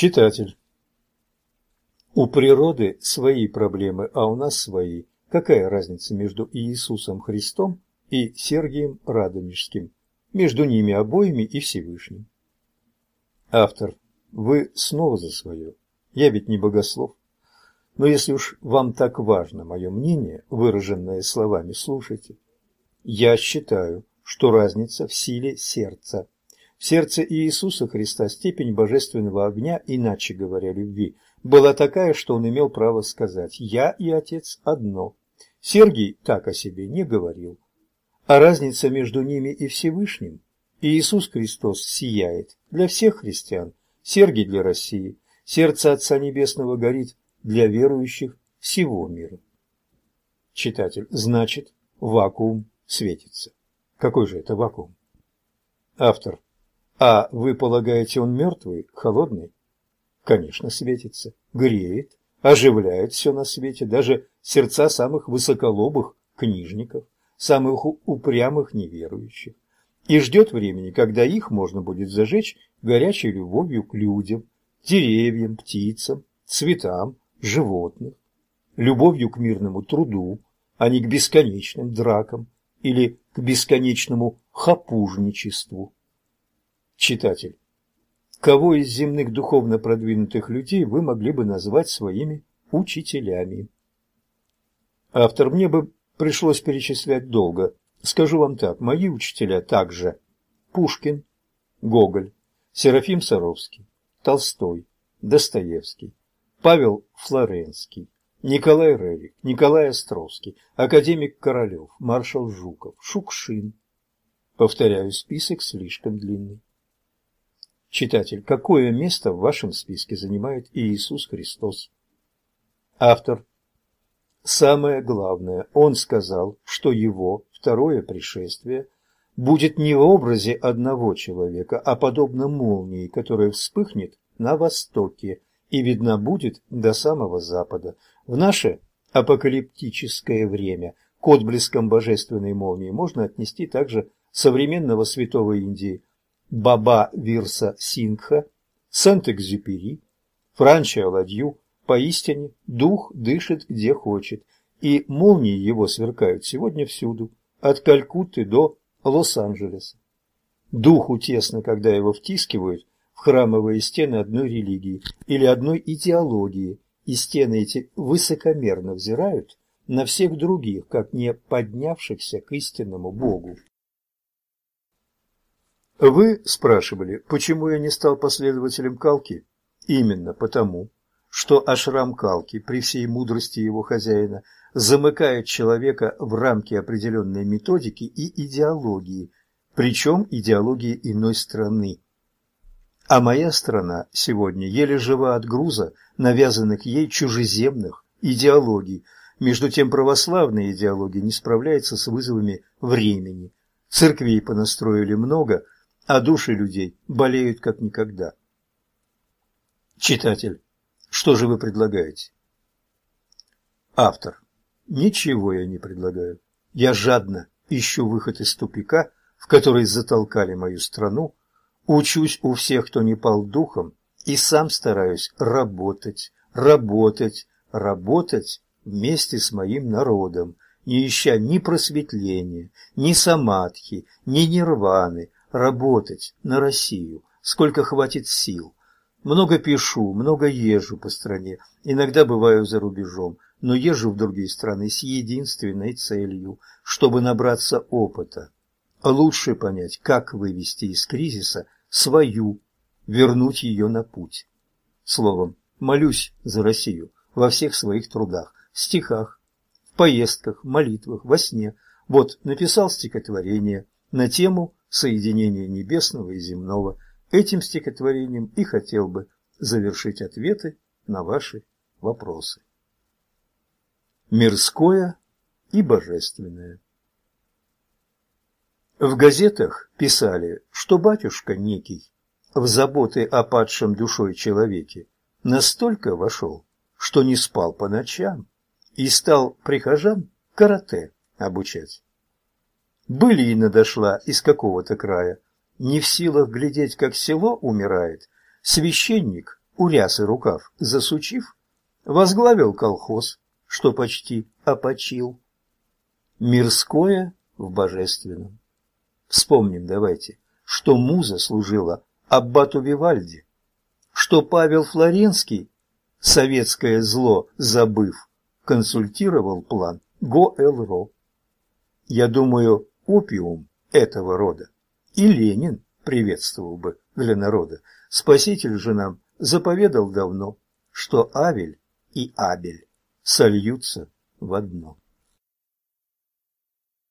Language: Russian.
Читатель. У природы свои проблемы, а у нас свои. Какая разница между Иисусом Христом и Сергием Радонежским? Между ними обоими и Всевышним. Автор. Вы снова за свое. Я ведь не богослов. Но если уж вам так важно мое мнение, выраженное словами, слушайте. Я считаю, что разница в силе сердца. Сердце Иисуса Христа степень божественного огня, иначе говоря, любви, была такая, что он имел право сказать «Я и Отец одно». Сергий так о себе не говорил. А разница между ними и Всевышним Иисус Христос сияет для всех христиан, Сергий для России, сердце Отца Небесного горит для верующих всего мира. Читатель, значит, вакуум светится. Какой же это вакуум? Автор. А вы полагаете, он мертвый, холодный? Конечно, светится, греет, оживляет все на свете, даже сердца самых высоколобых книжников, самых упрямых неверующих, и ждет времени, когда их можно будет зажечь горячей любовью к людям, деревьям, птицам, цветам, животных, любовью к мирному труду, а не к бесконечным дракам или к бесконечному хапужничеству. Читатель, кого из земных духовно продвинутых людей вы могли бы назвать своими учителями? Автор, мне бы пришлось перечислять долго. Скажу вам так, мои учителя также Пушкин, Гоголь, Серафим Саровский, Толстой, Достоевский, Павел Флоренский, Николай Рерих, Николай Островский, академик Королев, маршал Жуков, Шукшин. Повторяю, список слишком длинный. Читатель, какое место в вашем списке занимает Иисус Христос? Автор. Самое главное, он сказал, что его второе пришествие будет не в образе одного человека, а подобно молнии, которая вспыхнет на востоке и видна будет до самого запада. В наше апокалиптическое время к отблескам божественной молнии можно отнести также современного святого Индии Баба Вирса Сингха, Сент-Экзюпери, Франча Ладью, поистине дух дышит где хочет, и молнии его сверкают сегодня всюду, от Калькутты до Лос-Анджелеса. Духу тесно, когда его втискивают храмовые стены одной религии или одной идеологии, и стены эти высокомерно взирают на всех других, как не поднявшихся к истинному Богу. Вы спрашивали, почему я не стал последователем Калки? Именно потому, что ашрам Калки при всей мудрости его хозяина замыкает человека в рамки определенной методики и идеологии, причем идеологии иной страны, а моя страна сегодня еле жива от груза, навязанных ей чужеземных идеологий. Между тем православная идеология не справляется с вызовами времени. Церквей понастроили много, а души людей болеют как никогда. Читатель, что же вы предлагаете? Автор. Ничего я не предлагаю. Я жадно ищу выход из тупика, в который затолкали мою страну, Учусь у всех, кто не пал духом, и сам стараюсь работать, работать, работать вместе с моим народом, не ища ни просветления, ни самадхи, ни нирваны, работать на Россию, сколько хватит сил. Много пишу, много езжу по стране, иногда бываю за рубежом, но езжу в другие страны с единственной целью, чтобы набраться опыта. Лучше понять, как вывести из кризиса свою, вернуть ее на путь. Словом, молюсь за Россию во всех своих трудах, стихах, в поездках, молитвах, во сне. Вот написал стихотворение на тему соединения небесного и земного. Этим стихотворением и хотел бы завершить ответы на ваши вопросы. Мирское и божественное. В газетах писали, что батюшка некий в заботы о падшем душой человеке настолько вошел, что не спал по ночам и стал прихожан карате обучать. Былина дошла из какого-то края, не в силах глядеть, как село умирает, священник урясы рукав засучив, возглавил колхоз, что почти опочил. Мирское в божественном. Вспомним давайте, что муза служила аббату Вивальди, что Павел Флоренский, советское зло забыв, консультировал план Го-Элро. Я думаю, опиум этого рода и Ленин приветствовал бы для народа. Спаситель же нам заповедал давно, что Авель и Абель сольются в одно.